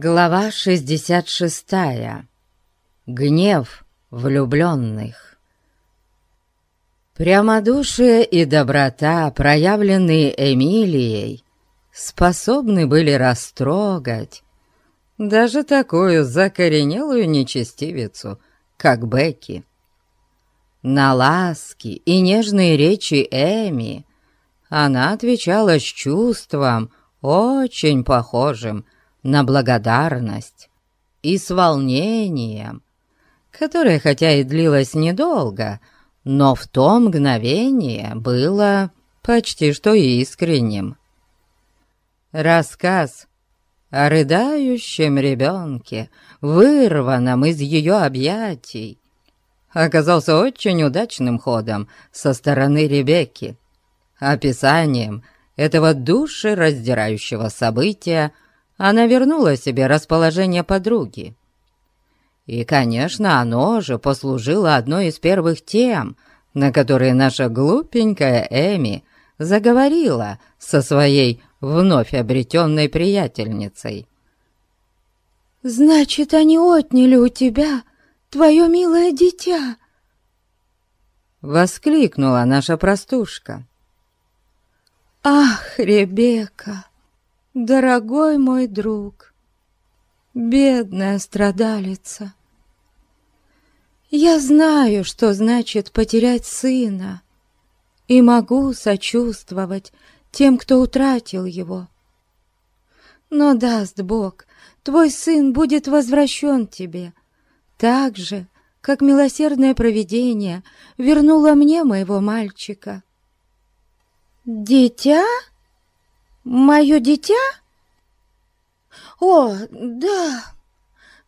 Глава 66. Гнев влюбленных. Прямодушие и доброта, проявленные Эмилией, способны были растрогать даже такую закоренелую нечестивицу, как Бекки. На ласки и нежные речи Эми она отвечала с чувством, очень похожим на благодарность и с волнением, которое хотя и длилось недолго, но в то мгновение было почти что искренним. Рассказ о рыдающем ребенке, вырванном из ее объятий, оказался очень удачным ходом со стороны Ребекки, описанием этого душераздирающего события, она вернула себе расположение подруги. И, конечно, оно же послужило одной из первых тем, на которые наша глупенькая Эми заговорила со своей вновь обретенной приятельницей. «Значит, они отняли у тебя твое милое дитя!» Воскликнула наша простушка. «Ах, Ребекка, дорогой мой друг, бедная страдалица! Я знаю, что значит потерять сына, и могу сочувствовать тем, кто утратил его. Но даст Бог, твой сын будет возвращен тебе, так же, как милосердное провидение вернуло мне моего мальчика. «Дитя? Мое дитя?» «О, да,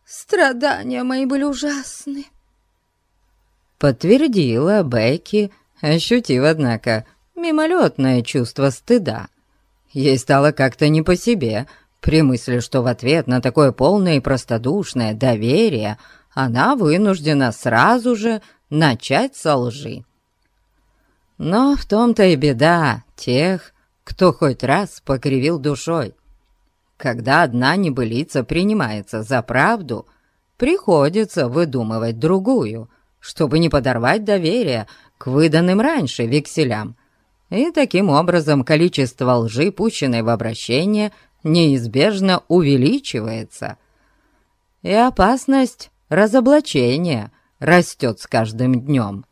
страдания мои были ужасны!» Подтвердила Бекки, ощутив, однако, мимолетное чувство стыда. Ей стало как-то не по себе при мысли, что в ответ на такое полное и простодушное доверие она вынуждена сразу же начать со лжи. Но в том-то и беда тех, кто хоть раз покривил душой. Когда одна небылица принимается за правду, приходится выдумывать другую, чтобы не подорвать доверие к выданным раньше векселям. И таким образом количество лжи, пущенной в обращение, неизбежно увеличивается. И опасность разоблачения растет с каждым днем.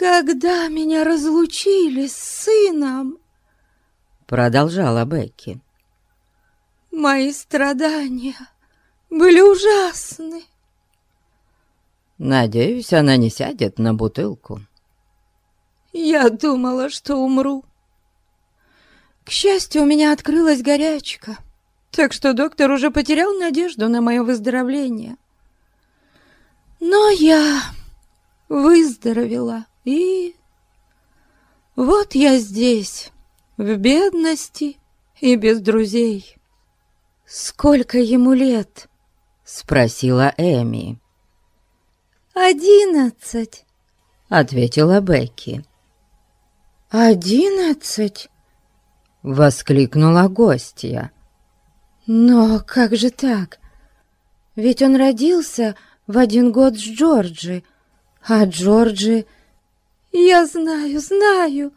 «Когда меня разлучили с сыном?» Продолжала Бекки. «Мои страдания были ужасны». Надеюсь, она не сядет на бутылку. Я думала, что умру. К счастью, у меня открылась горячка, так что доктор уже потерял надежду на мое выздоровление. Но я выздоровела. И вот я здесь, в бедности и без друзей. Сколько ему лет? Спросила Эми. Одиннадцать, ответила Бекки. Одиннадцать? Воскликнула гостья. Но как же так? Ведь он родился в один год с Джорджи, а Джорджи «Я знаю, знаю!»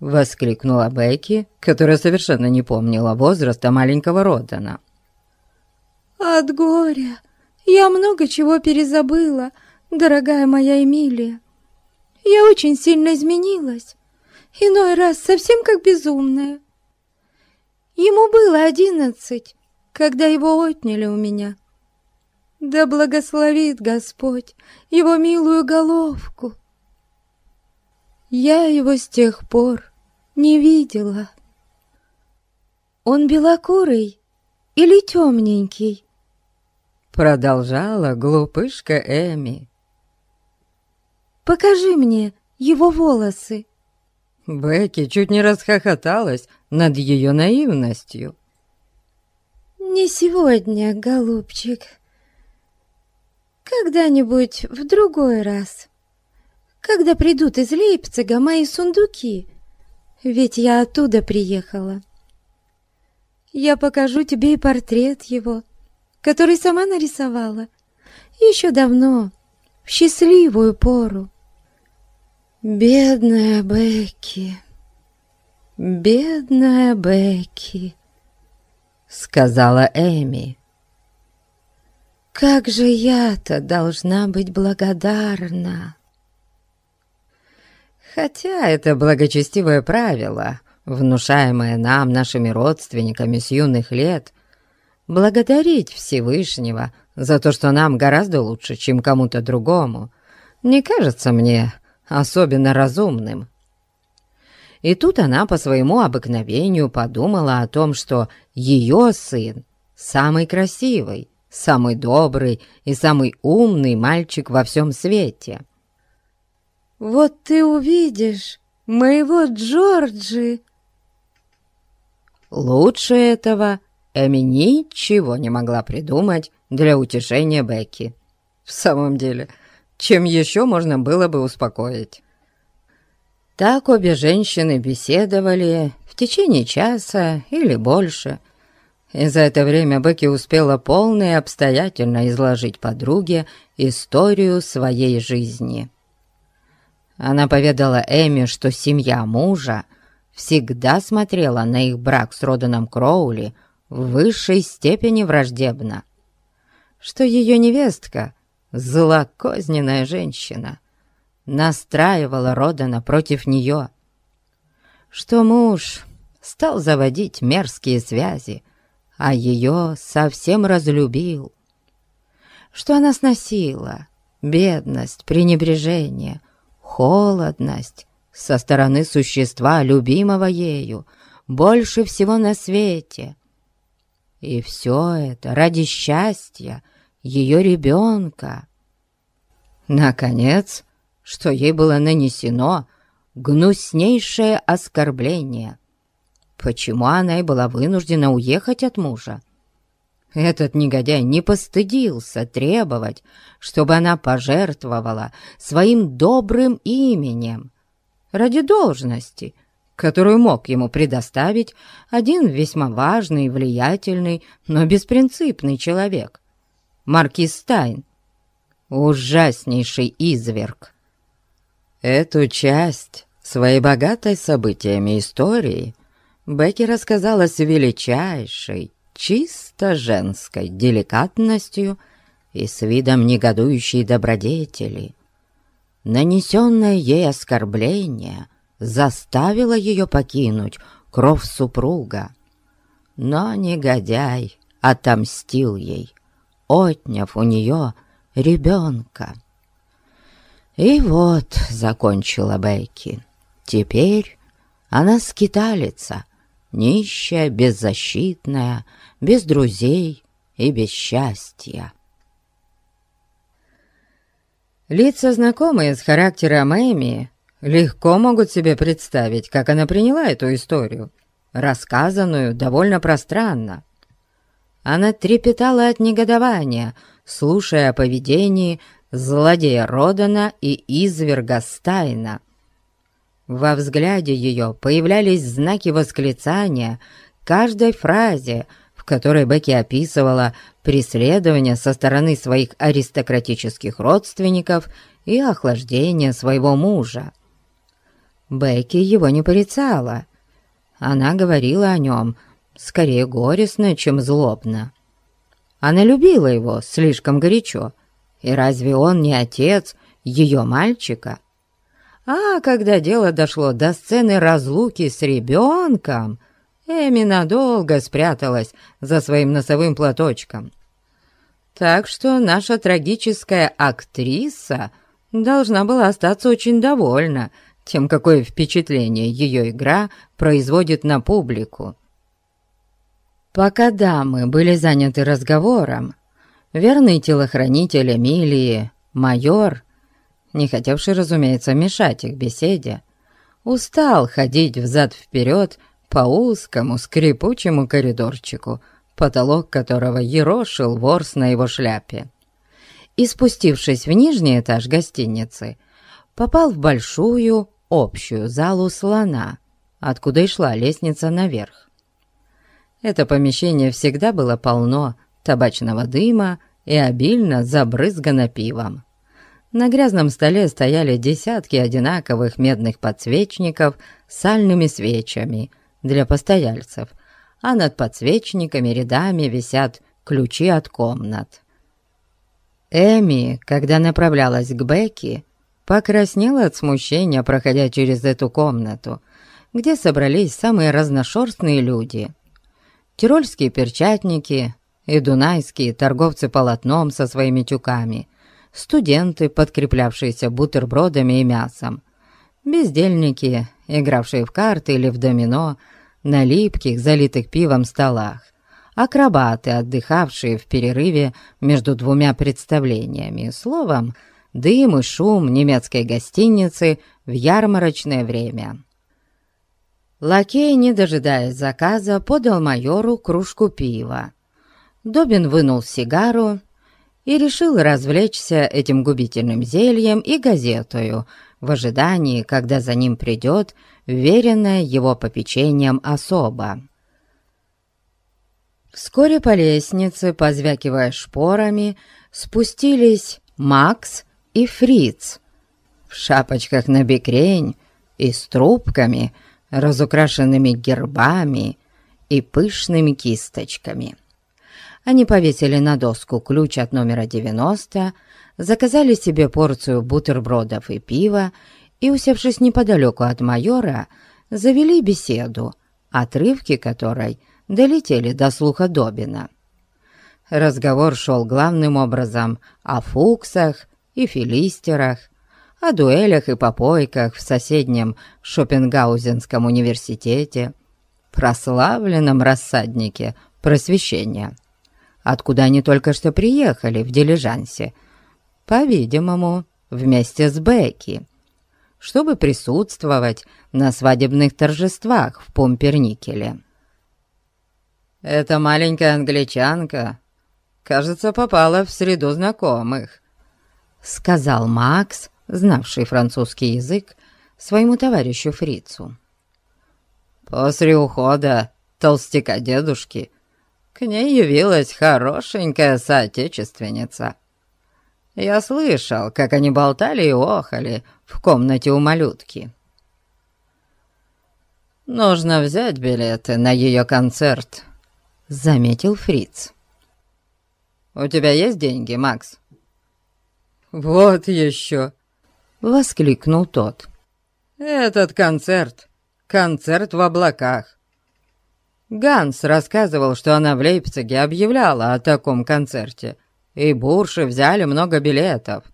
Воскликнула Бекки, которая совершенно не помнила возраста маленького Родана. «От горя я много чего перезабыла, дорогая моя Эмилия. Я очень сильно изменилась, иной раз совсем как безумная. Ему было одиннадцать, когда его отняли у меня. Да благословит Господь его милую головку!» Я его с тех пор не видела. Он белокурый или темненький? Продолжала глупышка Эми. Покажи мне его волосы. Бекки чуть не расхохоталась над ее наивностью. «Не сегодня, голубчик. Когда-нибудь в другой раз» когда придут из Лейпцига мои сундуки, ведь я оттуда приехала. я покажу тебе и портрет его, который сама нарисовала еще давно, в счастливую пору. Бедная Бекки, бедная Бекки, сказала Эми. Как же я-то должна быть благодарна? Хотя это благочестивое правило, внушаемое нам, нашими родственниками с юных лет, благодарить Всевышнего за то, что нам гораздо лучше, чем кому-то другому, не кажется мне особенно разумным. И тут она по своему обыкновению подумала о том, что ее сын самый красивый, самый добрый и самый умный мальчик во всем свете. «Вот ты увидишь моего Джорджи!» Лучше этого Эми ничего не могла придумать для утешения Бекки. В самом деле, чем еще можно было бы успокоить? Так обе женщины беседовали в течение часа или больше, и за это время Бекки успела полно и обстоятельно изложить подруге историю своей жизни. Она поведала Эми, что семья мужа всегда смотрела на их брак с Роданом Кроули в высшей степени враждебно, что ее невестка, злокозненная женщина, настраивала Родана против нее, что муж стал заводить мерзкие связи, а ее совсем разлюбил, что она сносила бедность, пренебрежение, холодность со стороны существа, любимого ею, больше всего на свете. И все это ради счастья ее ребенка. Наконец, что ей было нанесено гнуснейшее оскорбление. Почему она и была вынуждена уехать от мужа? Этот негодяй не постыдился требовать, чтобы она пожертвовала своим добрым именем ради должности, которую мог ему предоставить один весьма важный влиятельный, но беспринципный человек — маркиз Стайн, ужаснейший изверг. Эту часть своей богатой событиями истории Бекки рассказала с величайшей, чисто женской деликатностью и с видом негодующей добродетели. Нанесенное ей оскорбление заставило ее покинуть кровь супруга. Но негодяй отомстил ей, отняв у нее ребенка. И вот закончила Бекки. Теперь она скиталица, нищая, беззащитная, без друзей и без счастья. Лица, знакомые с характером Эми, легко могут себе представить, как она приняла эту историю, рассказанную довольно пространно. Она трепетала от негодования, слушая о поведении злодея Родана и изверга Стайна. Во взгляде ее появлялись знаки восклицания каждой фразе, которой Бекки описывала преследование со стороны своих аристократических родственников и охлаждение своего мужа. Бекки его не порицала. Она говорила о нем скорее горестно, чем злобно. Она любила его слишком горячо, и разве он не отец ее мальчика? А когда дело дошло до сцены разлуки с ребенком, Эми надолго спряталась за своим носовым платочком. Так что наша трагическая актриса должна была остаться очень довольна тем, какое впечатление ее игра производит на публику. Пока дамы были заняты разговором, верный телохранитель Эмилии, майор, не хотевший, разумеется, мешать их беседе, устал ходить взад-вперед по узкому скрипучему коридорчику, потолок которого ерошил ворс на его шляпе. И спустившись в нижний этаж гостиницы, попал в большую общую залу слона, откуда и шла лестница наверх. Это помещение всегда было полно табачного дыма и обильно забрызгано пивом. На грязном столе стояли десятки одинаковых медных подсвечников с сальными свечами для постояльцев, а над подсвечниками рядами висят ключи от комнат. Эми, когда направлялась к Бекки, покраснела от смущения, проходя через эту комнату, где собрались самые разношерстные люди. Тирольские перчатники и дунайские торговцы полотном со своими тюками, студенты, подкреплявшиеся бутербродами и мясом, бездельники, игравшие в карты или в домино, на липких, залитых пивом столах, акробаты, отдыхавшие в перерыве между двумя представлениями, словом, дым и шум немецкой гостиницы в ярмарочное время. Лакей, не дожидаясь заказа, подал майору кружку пива. Добин вынул сигару и решил развлечься этим губительным зельем и газетою в ожидании, когда за ним придет веренная его попечением особа. Вскоре по лестнице, позвякивая шпорами, спустились Макс и Фриц в шапочках на бекрень и с трубками, разукрашенными гербами и пышными кисточками. Они повесили на доску ключ от номера 90, заказали себе порцию бутербродов и пива и, усевшись неподалеку от майора, завели беседу, отрывки которой долетели до слуха Добина. Разговор шел главным образом о фуксах и филистерах, о дуэлях и попойках в соседнем Шопенгаузенском университете, прославленном рассаднике просвещения откуда они только что приехали в дилижансе, по-видимому, вместе с Бекки, чтобы присутствовать на свадебных торжествах в Помперникеле. «Эта маленькая англичанка, кажется, попала в среду знакомых», — сказал Макс, знавший французский язык, своему товарищу Фрицу. «После ухода толстяка дедушки к ней явилась хорошенькая соотечественница. Я слышал, как они болтали и охали в комнате у малютки. «Нужно взять билеты на ее концерт», — заметил Фриц. «У тебя есть деньги, Макс?» «Вот еще!» — воскликнул тот. «Этот концерт — концерт в облаках. Ганс рассказывал, что она в Лейпциге объявляла о таком концерте, и бурши взяли много билетов.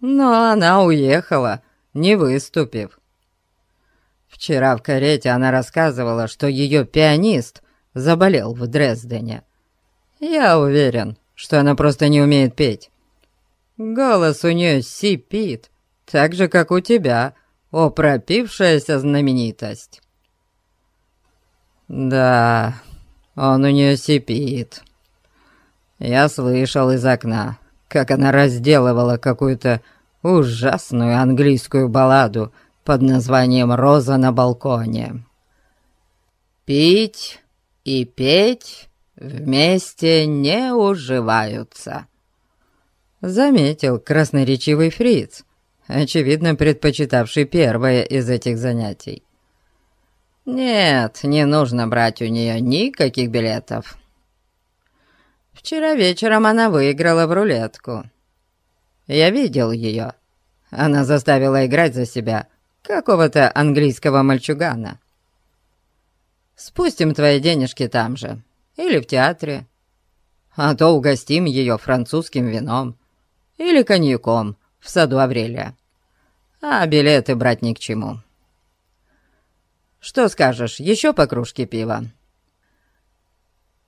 Но она уехала, не выступив. Вчера в карете она рассказывала, что ее пианист заболел в Дрездене. Я уверен, что она просто не умеет петь. Голос у нее сипит, так же, как у тебя, о пропившаяся знаменитость. «Да, он у нее сипит. Я слышал из окна, как она разделывала какую-то ужасную английскую балладу под названием «Роза на балконе». Пить и петь вместе не уживаются. Заметил красноречивый фриц, очевидно предпочитавший первое из этих занятий. «Нет, не нужно брать у нее никаких билетов. Вчера вечером она выиграла в рулетку. Я видел ее. Она заставила играть за себя какого-то английского мальчугана. Спустим твои денежки там же или в театре, а то угостим ее французским вином или коньяком в саду Аврелия. А билеты брать ни к чему». Что скажешь, еще по кружке пива?»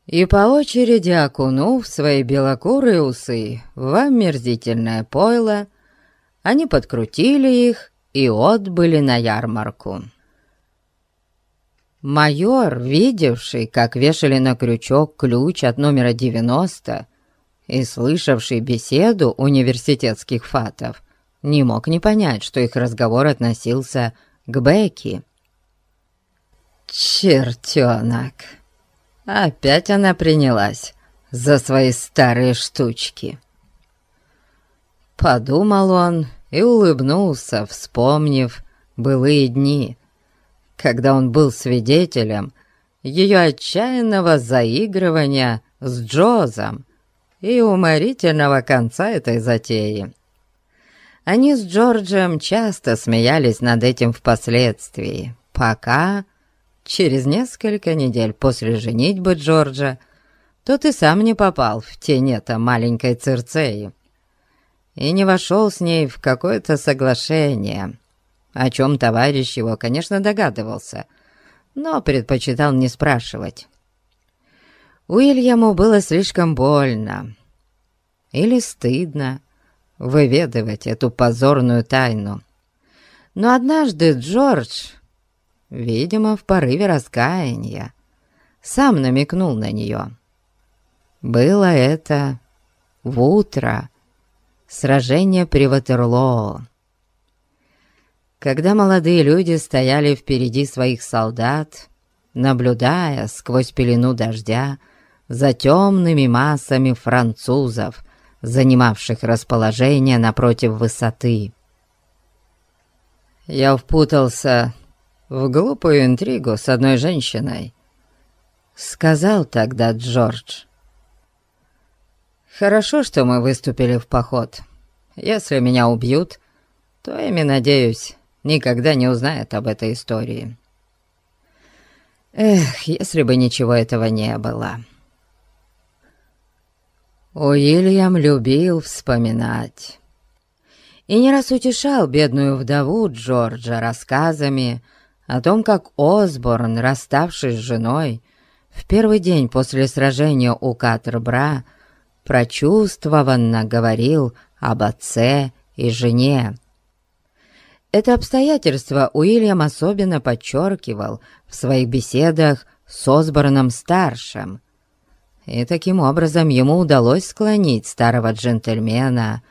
И по очереди окунув свои белокурые усы в омерзительное пойло, они подкрутили их и отбыли на ярмарку. Майор, видевший, как вешали на крючок ключ от номера 90 и слышавший беседу университетских фатов, не мог не понять, что их разговор относился к Бекки. «Чертенок!» Опять она принялась за свои старые штучки. Подумал он и улыбнулся, вспомнив былые дни, когда он был свидетелем ее отчаянного заигрывания с Джозом и уморительного конца этой затеи. Они с Джорджем часто смеялись над этим впоследствии, пока через несколько недель после женитьбы Джорджа тот и сам не попал в тень этой маленькой Цирцеи и не вошел с ней в какое-то соглашение, о чем товарищ его, конечно, догадывался, но предпочитал не спрашивать. Уильяму было слишком больно или стыдно выведывать эту позорную тайну. Но однажды Джордж, видимо, в порыве раскаяния, сам намекнул на нее. Было это в утро сражения при Ватерлоо. Когда молодые люди стояли впереди своих солдат, наблюдая сквозь пелену дождя за темными массами французов, занимавших расположение напротив высоты. Я впутался в глупую интригу с одной женщиной, сказал тогда Джордж. Хорошо, что мы выступили в поход. Если меня убьют, то Эми, надеюсь, никогда не узнает об этой истории. Эх, если бы ничего этого не было. Уильям любил вспоминать. И не раз утешал бедную вдову Джорджа рассказами о том, как Осборн, расставшись с женой, в первый день после сражения у Катербра прочувствованно говорил об отце и жене. Это обстоятельство Уильям особенно подчеркивал в своих беседах с Осборном-старшим, и таким образом ему удалось склонить старого джентльмена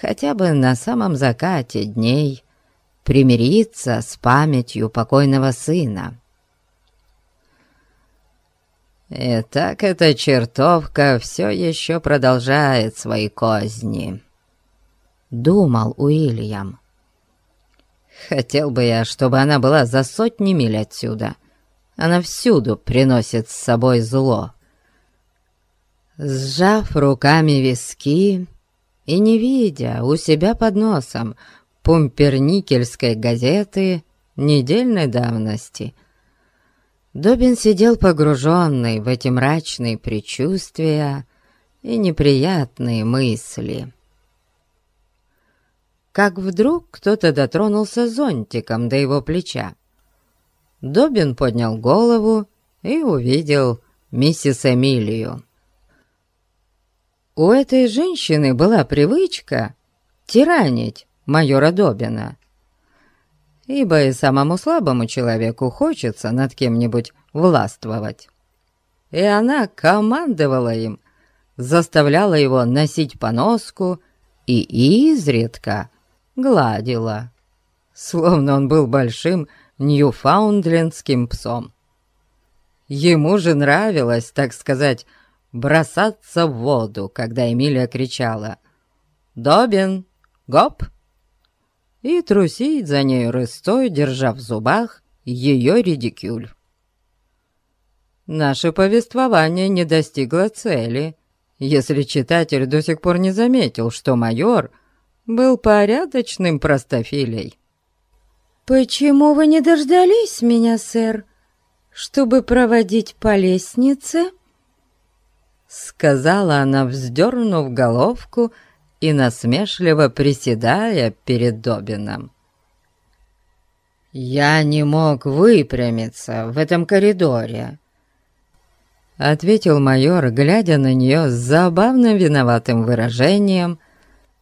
хотя бы на самом закате дней примириться с памятью покойного сына. И так эта чертовка все еще продолжает свои козни, — думал Уильям. Хотел бы я, чтобы она была за сотни миль отсюда. Она всюду приносит с собой зло. Сжав руками виски и не видя у себя под носом пумперникельской газеты недельной давности, Добин сидел погруженный в эти мрачные предчувствия и неприятные мысли. Как вдруг кто-то дотронулся зонтиком до его плеча. Добин поднял голову и увидел миссис Эмилию. У этой женщины была привычка тиранить майора Добина, ибо и самому слабому человеку хочется над кем-нибудь властвовать. И она командовала им, заставляла его носить поноску и изредка гладила, словно он был большим ньюфаундлендским псом. Ему же нравилось, так сказать, бросаться в воду, когда Эмилия кричала «Добин! Гоп!» И трусить за ней рыстой, держа в зубах ее редикюль. Наше повествование не достигло цели, если читатель до сих пор не заметил, что майор был порядочным простофилей. «Почему вы не дождались меня, сэр, чтобы проводить по лестнице?» Сказала она, вздернув головку и насмешливо приседая перед Добином. «Я не мог выпрямиться в этом коридоре», — ответил майор, глядя на нее с забавным виноватым выражением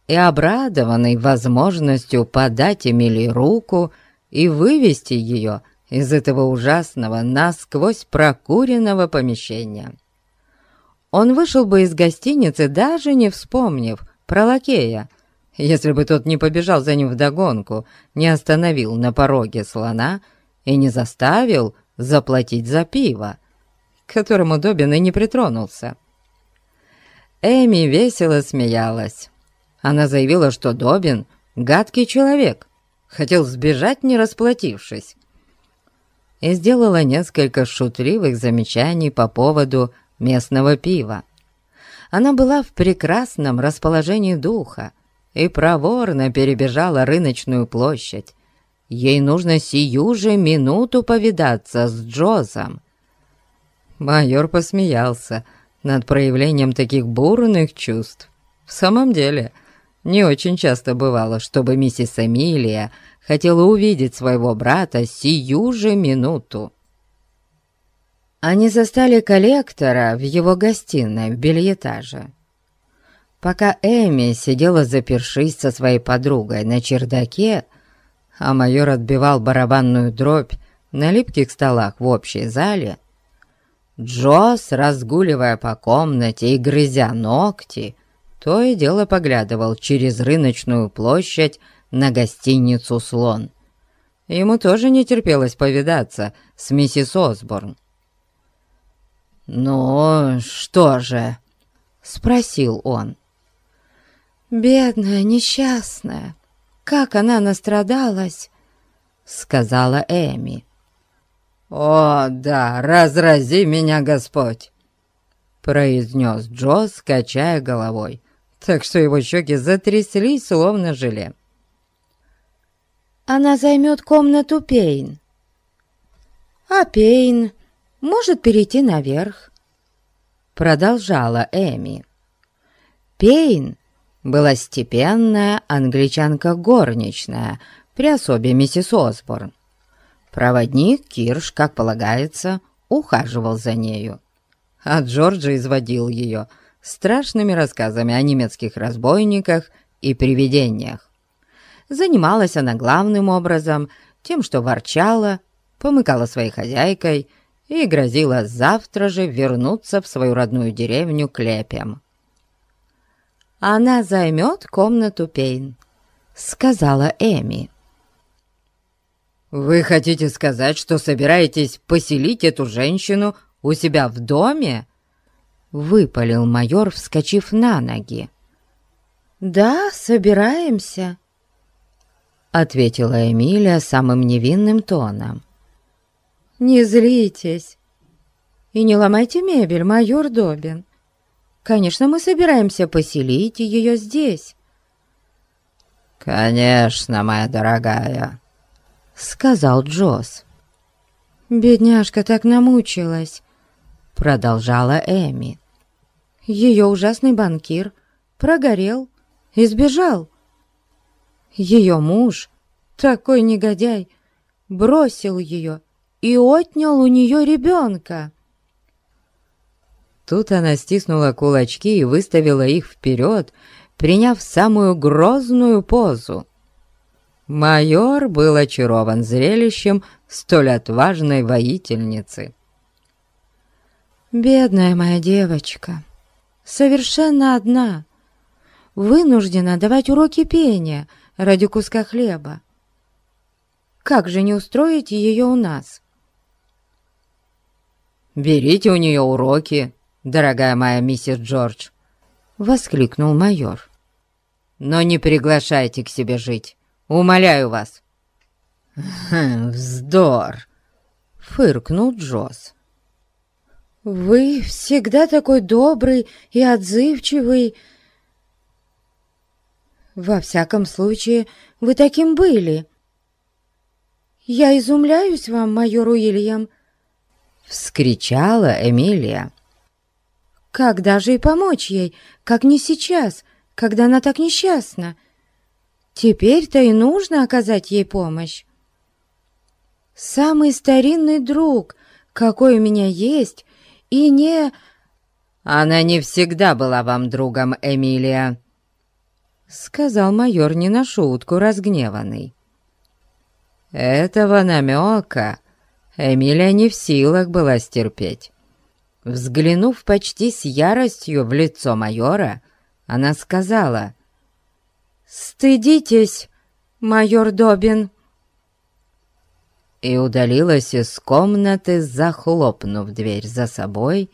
и обрадованный возможностью подать Эмили руку и вывести ее из этого ужасного, насквозь прокуренного помещения. Он вышел бы из гостиницы, даже не вспомнив про лакея, если бы тот не побежал за ним вдогонку, не остановил на пороге слона и не заставил заплатить за пиво, к которому Добин и не притронулся. Эми весело смеялась. Она заявила, что Добин — гадкий человек, хотел сбежать, не расплатившись. И сделала несколько шутливых замечаний по поводу местного пива. Она была в прекрасном расположении духа и проворно перебежала рыночную площадь. Ей нужно сию же минуту повидаться с Джозом. Майор посмеялся над проявлением таких бурных чувств. В самом деле, не очень часто бывало, чтобы миссис Эмилия хотела увидеть своего брата сию же минуту. Они застали коллектора в его гостиной в бельетаже. Пока Эми сидела запершись со своей подругой на чердаке, а майор отбивал барабанную дробь на липких столах в общей зале, Джосс, разгуливая по комнате и грызя ногти, то и дело поглядывал через рыночную площадь на гостиницу «Слон». Ему тоже не терпелось повидаться с миссис Осборн. «Ну, что же?» — спросил он. «Бедная, несчастная, как она настрадалась!» — сказала Эми. «О, да, разрази меня, Господь!» — произнес Джо, качая головой, так что его щеки затряслись, словно желе. «Она займет комнату Пейн, а Пейн может перейти наверх», — продолжала Эми. Пейн была степенная англичанка горничная при особе миссис Осборн. Проводник Кирш, как полагается, ухаживал за нею. А Джорджи изводил ее страшными рассказами о немецких разбойниках и привидениях. Занималась она главным образом тем, что ворчала, помыкала своей хозяйкой и грозила завтра же вернуться в свою родную деревню Клепем. «Она займет комнату Пейн», — сказала Эми. «Вы хотите сказать, что собираетесь поселить эту женщину у себя в доме?» Выпалил майор, вскочив на ноги. «Да, собираемся», — ответила Эмилия самым невинным тоном. «Не злитесь и не ломайте мебель, майор Добин. Конечно, мы собираемся поселить ее здесь». «Конечно, моя дорогая», сказал Джосс. «Бедняжка так намучилась», — продолжала Эми. «Ее ужасный банкир прогорел и сбежал. Ее муж, такой негодяй, бросил ее и отнял у нее ребенка». Тут она стиснула кулачки и выставила их вперед, приняв самую грозную позу. Майор был очарован зрелищем столь отважной воительницы. «Бедная моя девочка, совершенно одна, вынуждена давать уроки пения ради куска хлеба. Как же не устроить ее у нас?» «Берите у нее уроки, дорогая моя миссис Джордж!» — воскликнул майор. «Но не приглашайте к себе жить. Умоляю вас!» «Хм, «Вздор!» — фыркнул Джосс. «Вы всегда такой добрый и отзывчивый. Во всяком случае, вы таким были. Я изумляюсь вам, майор Уильям!» — вскричала Эмилия. «Когда же и помочь ей, как не сейчас, когда она так несчастна?» Теперь-то и нужно оказать ей помощь. Самый старинный друг, какой у меня есть, и не... Она не всегда была вам другом, Эмилия, сказал майор не на шутку разгневанный. Этого намека Эмилия не в силах была стерпеть. Взглянув почти с яростью в лицо майора, она сказала — «Стыдитесь, майор Добин!» и удалилась из комнаты, захлопнув дверь за собой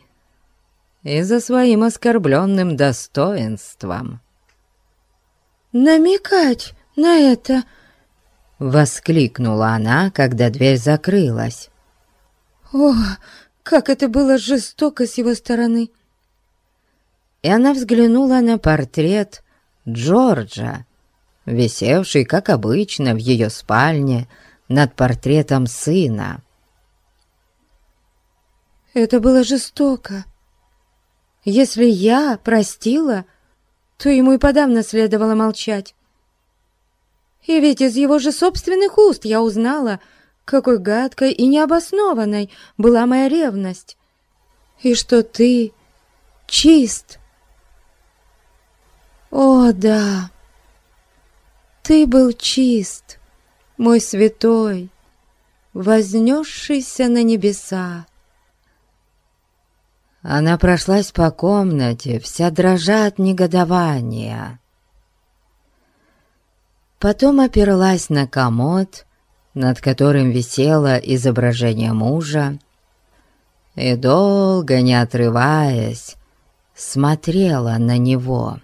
и за своим оскорбленным достоинством. «Намекать на это!» — воскликнула она, когда дверь закрылась. «О, как это было жестоко с его стороны!» И она взглянула на портрет Джорджа, висевший, как обычно, в ее спальне над портретом сына. «Это было жестоко. Если я простила, то ему и подавно следовало молчать. И ведь из его же собственных уст я узнала, какой гадкой и необоснованной была моя ревность, и что ты чист. О, да, ты был чист, мой святой, вознесшийся на небеса. Она прошлась по комнате, вся дрожа от негодования. Потом оперлась на комод над которым висело изображение мужа, и долго не отрываясь, смотрела на него.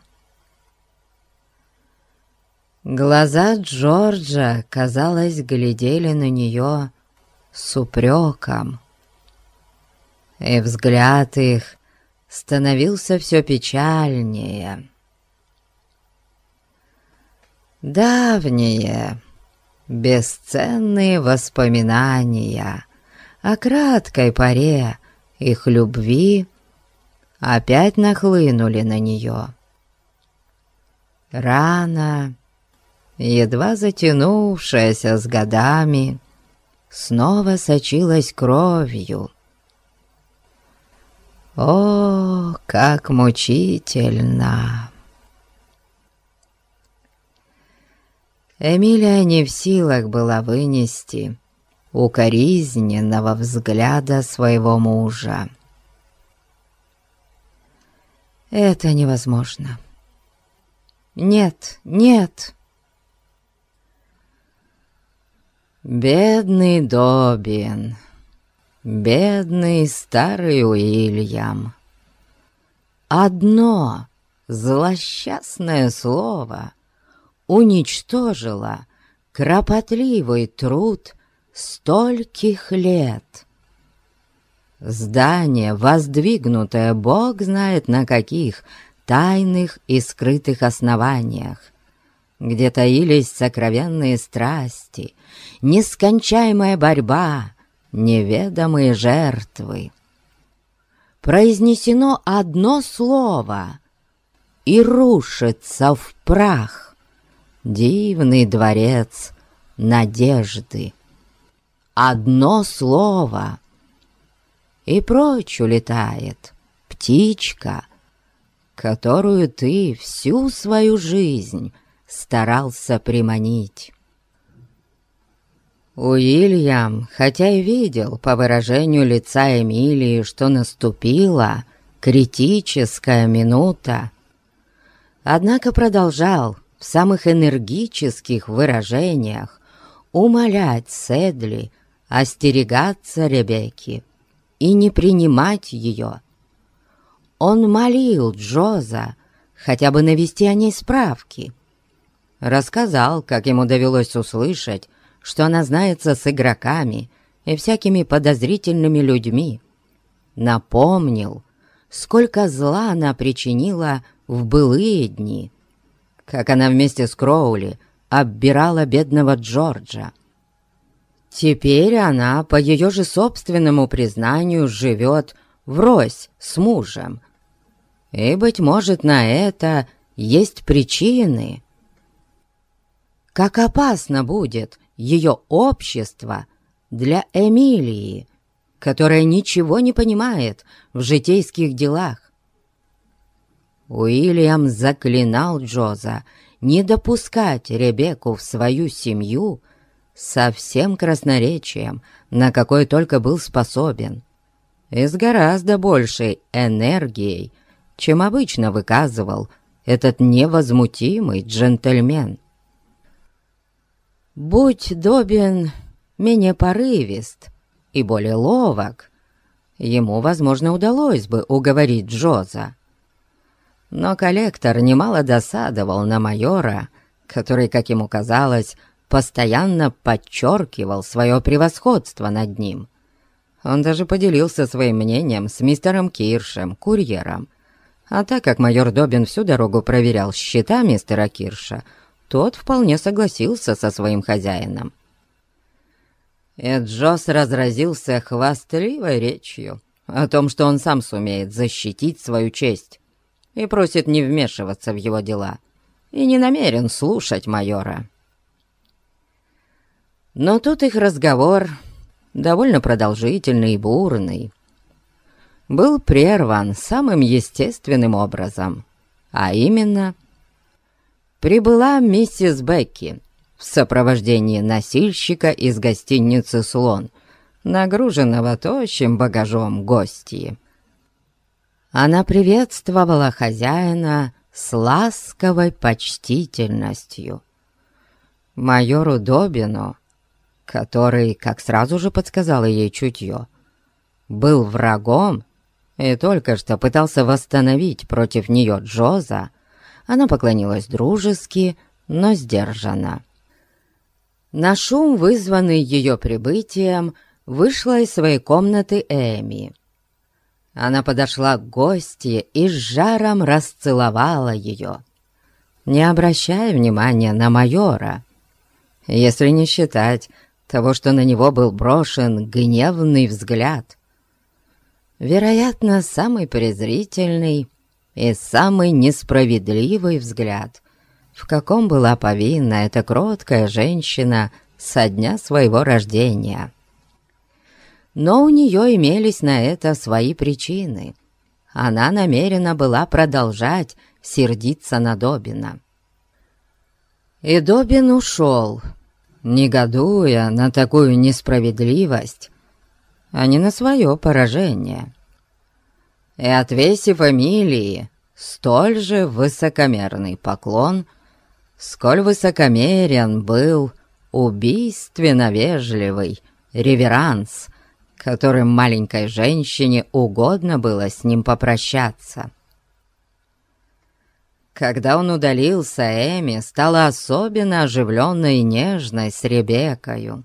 Глаза Джорджа, казалось, глядели на нее с упреком, и взгляд их становился все печальнее. Давнее, бесценные воспоминания о краткой поре их любви опять нахлынули на нее. Рана, едва затянувшаяся с годами, снова сочилась кровью. О, как мучительно! Эмилия не в силах была вынести укоризненного взгляда своего мужа. «Это невозможно. Нет, нет!» Бедный Добин, бедный старый Уильям. Одно злосчастное слово — уничтожила кропотливый труд стольких лет. Здание, воздвигнутое Бог знает на каких тайных и скрытых основаниях, где таились сокровенные страсти, нескончаемая борьба, неведомые жертвы. Произнесено одно слово и рушится в прах дивный дворец надежды. Одно слово, и прочь улетает птичка, которую ты всю свою жизнь старался приманить. Уильям, хотя и видел по выражению лица Эмилии, что наступила критическая минута, однако продолжал в самых энергических выражениях умолять Седли остерегаться Ребекки и не принимать ее. Он молил Джоза хотя бы навести о ней справки. Рассказал, как ему довелось услышать, что она знается с игроками и всякими подозрительными людьми. Напомнил, сколько зла она причинила в былые дни, как она вместе с Кроули оббирала бедного Джорджа. Теперь она, по ее же собственному признанию, живет врозь с мужем. И, быть может, на это есть причины. Как опасно будет ее общество для Эмилии, которая ничего не понимает в житейских делах. Уильям заклинал Джоза не допускать Ребекку в свою семью со всем красноречием, на какой только был способен, и с гораздо большей энергией, чем обычно выказывал этот невозмутимый джентльмен. Будь Добин менее порывист и более ловок, ему, возможно, удалось бы уговорить Джоза. Но коллектор немало досадовал на майора, который, как ему казалось, постоянно подчеркивал свое превосходство над ним. Он даже поделился своим мнением с мистером Киршем, курьером. А так как майор Добин всю дорогу проверял счета мистера Кирша, тот вполне согласился со своим хозяином. И Джос разразился хвастливой речью о том, что он сам сумеет защитить свою честь и просит не вмешиваться в его дела, и не намерен слушать майора. Но тут их разговор, довольно продолжительный и бурный, был прерван самым естественным образом, а именно прибыла миссис Бекки в сопровождении носильщика из гостиницы «Слон», нагруженного тощим багажом гостьи. Она приветствовала хозяина с ласковой почтительностью. Майору Добину, который, как сразу же подсказало ей чутье, был врагом и только что пытался восстановить против нее Джоза, она поклонилась дружески, но сдержанно. На шум, вызванный ее прибытием, вышла из своей комнаты Эми. Она подошла к гостье и с жаром расцеловала ее, не обращая внимания на майора, если не считать того, что на него был брошен гневный взгляд. Вероятно, самый презрительный и самый несправедливый взгляд, в каком была повинна эта кроткая женщина со дня своего рождения но у нее имелись на это свои причины. Она намерена была продолжать сердиться на Добина. И Добин ушел, негодуя на такую несправедливость, а не на свое поражение. И отвесив фамилии столь же высокомерный поклон, сколь высокомерен был убийственно вежливый реверанс которым маленькой женщине угодно было с ним попрощаться. Когда он удалился, Эми стала особенно оживленной и нежной с Ребекою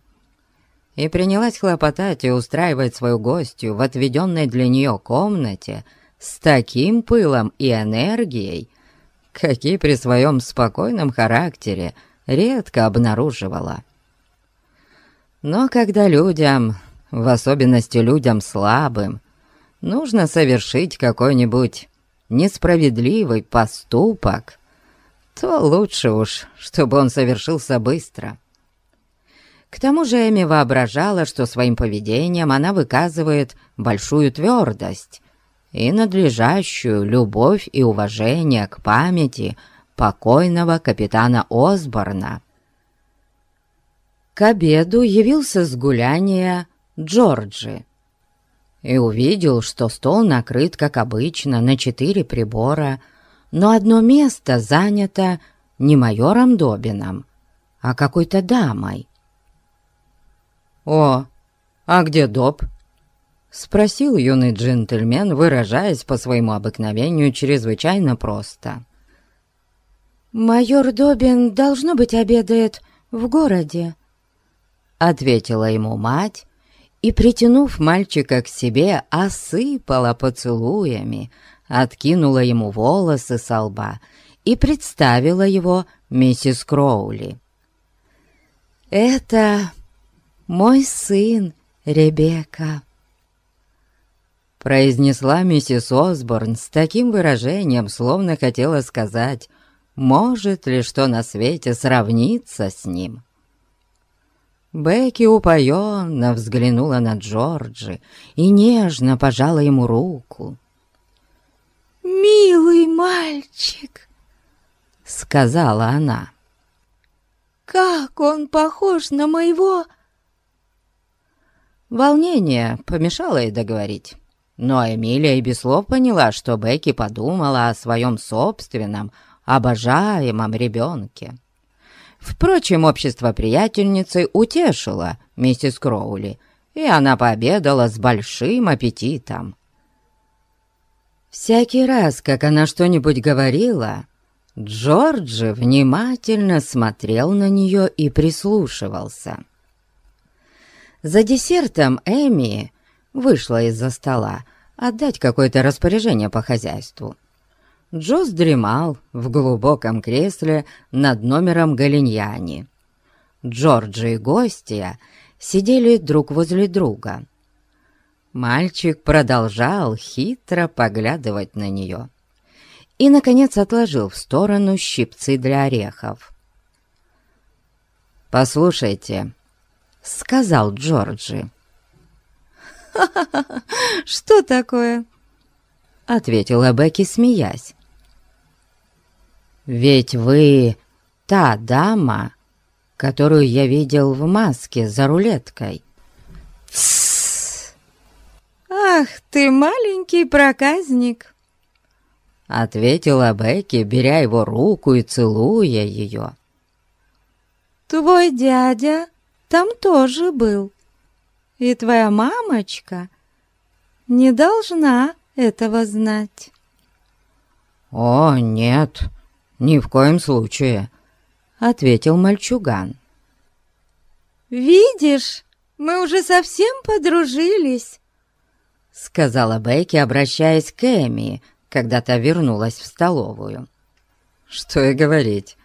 и принялась хлопотать и устраивать свою гостью в отведенной для нее комнате с таким пылом и энергией, какие при своем спокойном характере редко обнаруживала. Но когда людям в особенности людям слабым, нужно совершить какой-нибудь несправедливый поступок, то лучше уж, чтобы он совершился быстро. К тому же Эми воображала, что своим поведением она выказывает большую твердость и надлежащую любовь и уважение к памяти покойного капитана Осборна. К обеду явился с гуляния Джорджи и увидел, что стол накрыт, как обычно, на четыре прибора, но одно место занято не майором Добином, а какой-то дамой. «О, а где Доб?» — спросил юный джентльмен, выражаясь по своему обыкновению чрезвычайно просто. «Майор Добин, должно быть, обедает в городе», — ответила ему мать, и, притянув мальчика к себе, осыпала поцелуями, откинула ему волосы со лба и представила его миссис Кроули. «Это мой сын, Ребекка», произнесла миссис Осборн с таким выражением, словно хотела сказать, может ли что на свете сравниться с ним. Бекки упоенно взглянула на Джорджи и нежно пожала ему руку. «Милый мальчик!» — сказала она. «Как он похож на моего...» Волнение помешало ей договорить, но Эмилия и без слов поняла, что Бекки подумала о своем собственном, обожаемом ребенке. Впрочем, общество приятельницы утешило миссис Кроули, и она пообедала с большим аппетитом. Всякий раз, как она что-нибудь говорила, Джорджи внимательно смотрел на нее и прислушивался. За десертом Эми вышла из-за стола отдать какое-то распоряжение по хозяйству. Джоз дремал в глубоком кресле над номером Галиньяни. Джорджи и гостья сидели друг возле друга. Мальчик продолжал хитро поглядывать на нее и, наконец, отложил в сторону щипцы для орехов. «Послушайте», — сказал Джорджи. «Ха-ха-ха! Что такое?» — ответила Бекки, смеясь. «Ведь вы та дама, которую я видел в маске за рулеткой». «Тссс! Ах ты, маленький проказник!» Ответила Бекки, беря его руку и целуя ее. «Твой дядя там тоже был, и твоя мамочка не должна этого знать». «О, нет, ни в коем случае», — ответил мальчуган. «Видишь, мы уже совсем подружились», — сказала Бекки, обращаясь к Эми, когда та вернулась в столовую. Что и говорить,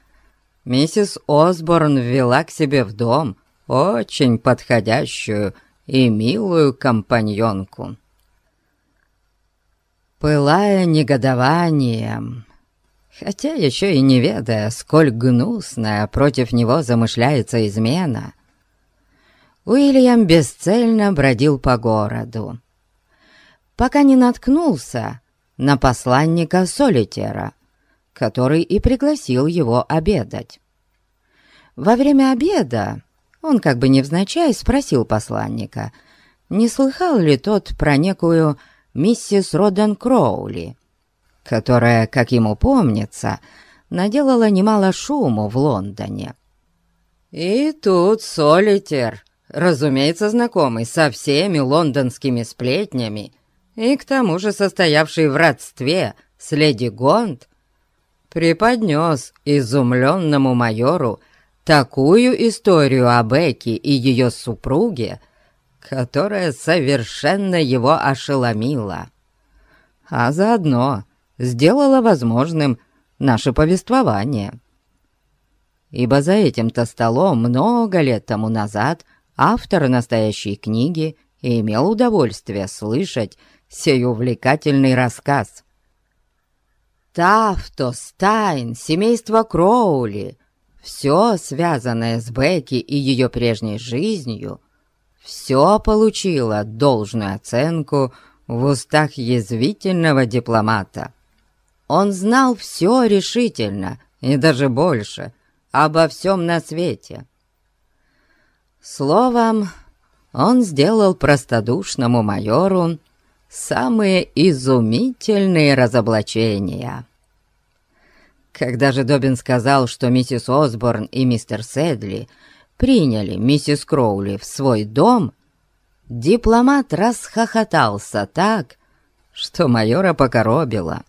миссис Осборн ввела к себе в дом очень подходящую и милую компаньонку. Пылая негодованием, хотя еще и не ведая, сколь гнусная против него замышляется измена, Уильям бесцельно бродил по городу, пока не наткнулся на посланника Солитера, который и пригласил его обедать. Во время обеда он как бы невзначай спросил посланника, не слыхал ли тот про некую миссис Роден Кроули, которая, как ему помнится, наделала немало шуму в Лондоне. И тут Солитер, разумеется, знакомый со всеми лондонскими сплетнями, и к тому же состоявший в родстве с леди Гонд, преподнес изумленному майору такую историю о Бекке и ее супруге, которая совершенно его ошеломила, а заодно сделала возможным наше повествование. Ибо за этим-то столом много лет тому назад автор настоящей книги имел удовольствие слышать сей увлекательный рассказ. Тафто, Стайн, семейство Кроули, все связанное с Бекки и ее прежней жизнью, все получило должную оценку в устах язвительного дипломата. Он знал все решительно и даже больше обо всем на свете. Словом, он сделал простодушному майору самые изумительные разоблачения. Когда же Добин сказал, что миссис Осборн и мистер Седли приняли миссис Кроули в свой дом, дипломат расхохотался так, что майора покоробило,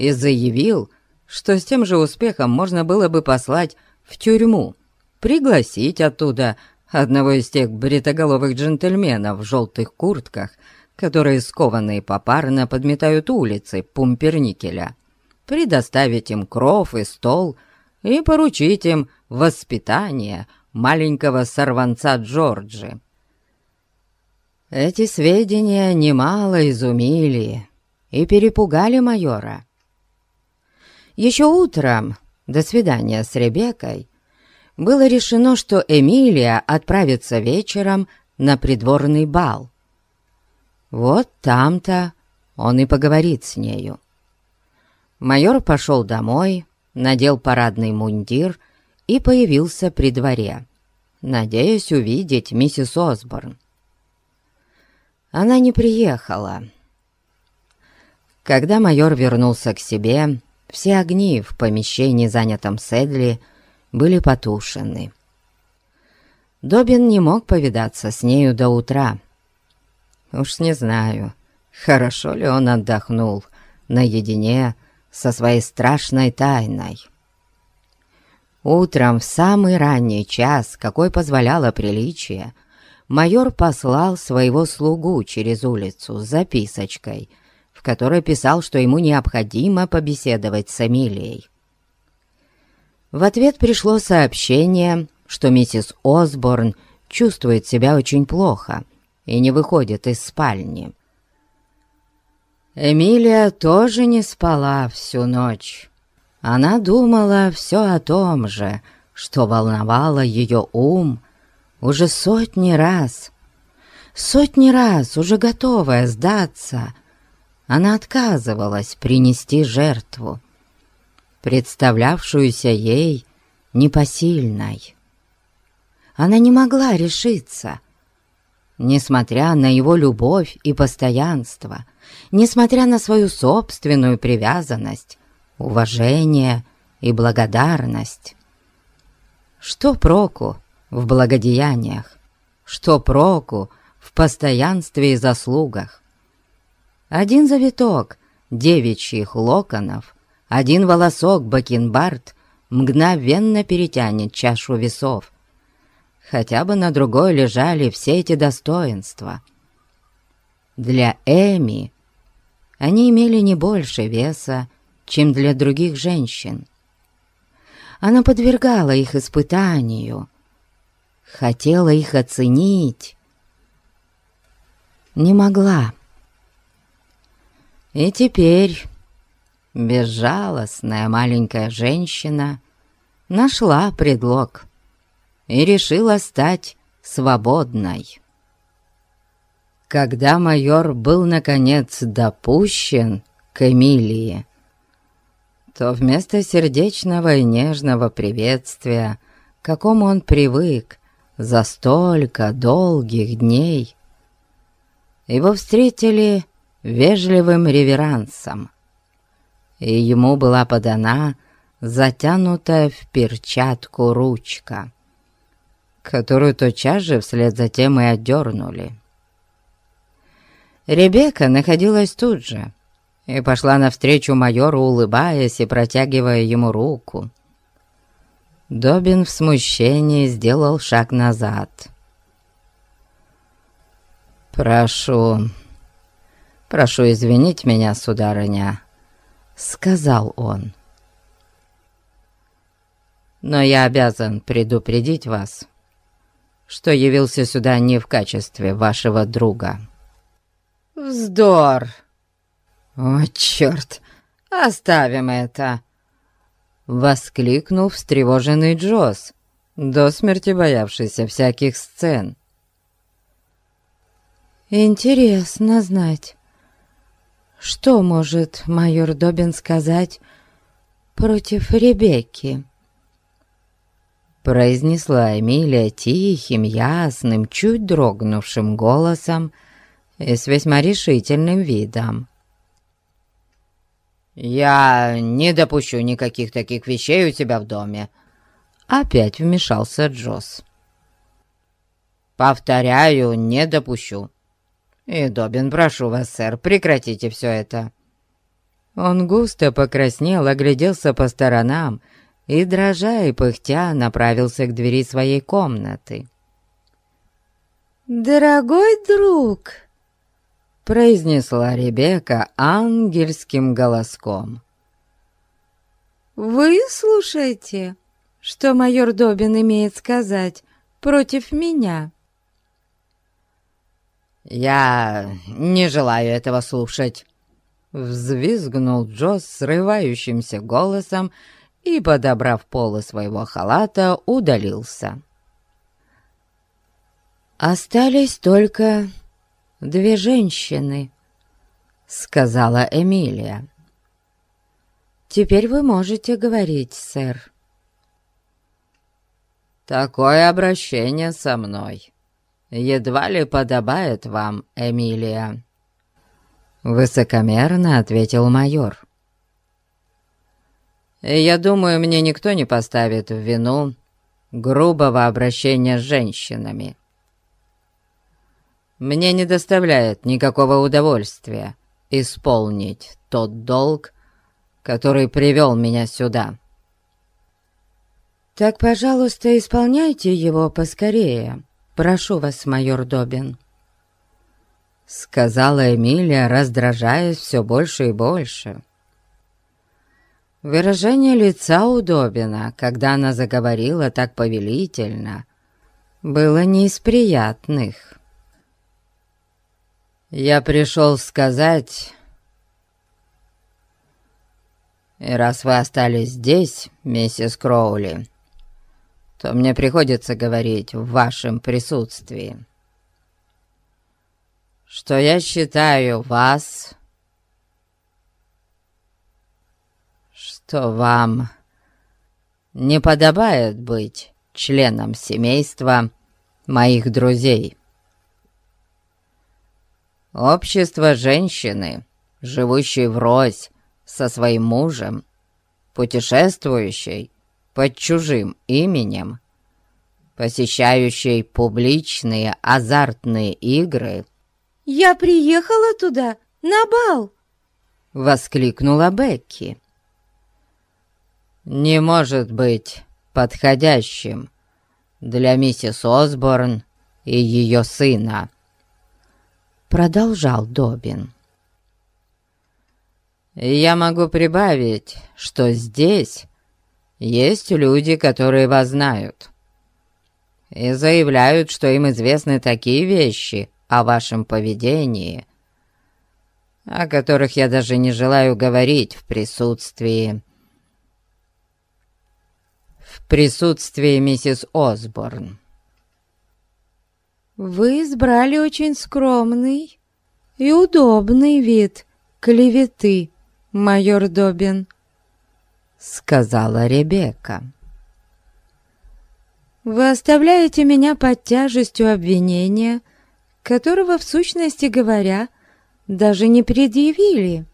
и заявил, что с тем же успехом можно было бы послать в тюрьму, пригласить оттуда одного из тех бритоголовых джентльменов в желтых куртках, которые скованные попарно подметают улицы Пумперникеля, предоставить им кров и стол и поручить им воспитание маленького сорванца Джорджи. Эти сведения немало изумили и перепугали майора. Еще утром, до свидания с Ребеккой, было решено, что Эмилия отправится вечером на придворный бал. Вот там-то он и поговорит с нею. Майор пошел домой, надел парадный мундир и появился при дворе, надеясь увидеть миссис Осборн. Она не приехала. Когда майор вернулся к себе, все огни в помещении, занятом Седли, были потушены. Добин не мог повидаться с нею до утра. Уж не знаю, хорошо ли он отдохнул наедине со своей страшной тайной. Утром в самый ранний час, какой позволяло приличие, майор послал своего слугу через улицу с записочкой, в которой писал, что ему необходимо побеседовать с Эмилией. В ответ пришло сообщение, что миссис Осборн чувствует себя очень плохо и не выходит из спальни. Эмилия тоже не спала всю ночь. Она думала все о том же, что волновало ее ум уже сотни раз. Сотни раз, уже готовая сдаться, она отказывалась принести жертву, представлявшуюся ей непосильной она не могла решиться. Несмотря на его любовь и постоянство, несмотря на свою собственную привязанность, уважение и благодарность. Что проку в благодеяниях? Что проку в постоянстве и заслугах? Один завиток девичьих локонов, один волосок бакенбард мгновенно перетянет чашу весов, хотя бы на другой лежали все эти достоинства. Для Эми они имели не больше веса, чем для других женщин. Она подвергала их испытанию, хотела их оценить, не могла. И теперь безжалостная маленькая женщина нашла предлог и решила стать свободной. Когда майор был, наконец, допущен к Эмилии, то вместо сердечного и нежного приветствия, к какому он привык за столько долгих дней, его встретили вежливым реверансом, и ему была подана затянутая в перчатку ручка которую тотчас же вслед за тем и отдернули. Ребекка находилась тут же и пошла навстречу майору, улыбаясь и протягивая ему руку. Добин в смущении сделал шаг назад. «Прошу, прошу извинить меня, сударыня», — сказал он. «Но я обязан предупредить вас, что явился сюда не в качестве вашего друга». «Вздор!» «О, черт! Оставим это!» Воскликнул встревоженный Джосс, до смерти боявшийся всяких сцен. «Интересно знать, что может майор Добин сказать против Ребекки?» произнесла Эмилия тихим, ясным, чуть дрогнувшим голосом и с весьма решительным видом. «Я не допущу никаких таких вещей у тебя в доме», — опять вмешался Джосс. «Повторяю, не допущу. И, Добин, прошу вас, сэр, прекратите все это». Он густо покраснел, огляделся по сторонам и, дрожа и пыхтя, направился к двери своей комнаты. «Дорогой друг!» — произнесла Ребекка ангельским голоском. «Вы слушайте, что майор Добин имеет сказать против меня». «Я не желаю этого слушать», — взвизгнул Джосс срывающимся голосом и, подобрав полы своего халата, удалился. «Остались только две женщины», — сказала Эмилия. «Теперь вы можете говорить, сэр». «Такое обращение со мной едва ли подобает вам, Эмилия», — высокомерно ответил майор. я думаю, мне никто не поставит в вину грубого обращения с женщинами. Мне не доставляет никакого удовольствия исполнить тот долг, который привел меня сюда. «Так, пожалуйста, исполняйте его поскорее. Прошу вас, майор Добин», — сказала Эмилия, раздражаясь все больше и больше. Выражение лица у Добина, когда она заговорила так повелительно, было не из приятных. «Я пришел сказать...» «И раз вы остались здесь, миссис Кроули, то мне приходится говорить в вашем присутствии, что я считаю вас что вам не подобает быть членом семейства моих друзей. Общество женщины, живущей врозь со своим мужем, путешествующей под чужим именем, посещающей публичные азартные игры. «Я приехала туда, на бал!» — воскликнула Бекки не может быть подходящим для миссис Осборн и ее сына», — продолжал Добин. «Я могу прибавить, что здесь есть люди, которые вас знают, и заявляют, что им известны такие вещи о вашем поведении, о которых я даже не желаю говорить в присутствии присутствии миссис Осборн. «Вы избрали очень скромный и удобный вид клеветы, майор Добин», — сказала Ребекка. «Вы оставляете меня под тяжестью обвинения, которого, в сущности говоря, даже не предъявили.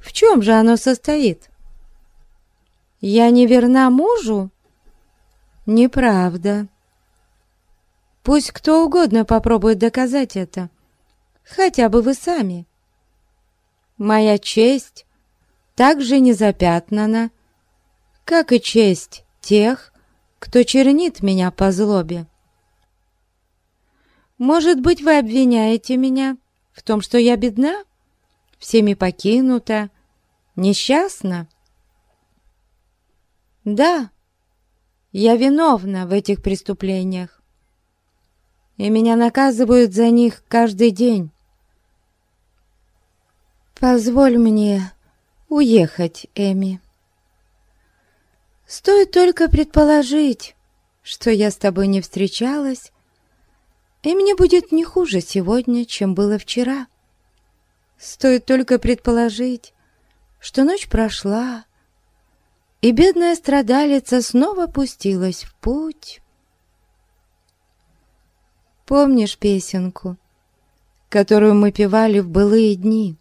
В чем же оно состоит? Я не верна мужу?» Неправда. Пусть кто угодно попробует доказать это. Хотя бы вы сами. Моя честь так же не запятнана, как и честь тех, кто чернит меня по злобе. Может быть, вы обвиняете меня в том, что я бедна, всеми покинута, несчастна? Да, я виновна в этих преступлениях, и меня наказывают за них каждый день. Позволь мне уехать, Эми. Стоит только предположить, что я с тобой не встречалась, и мне будет не хуже сегодня, чем было вчера. Стоит только предположить, что ночь прошла, и бедная страдалица снова пустилась в путь. Помнишь песенку, которую мы певали в былые дни?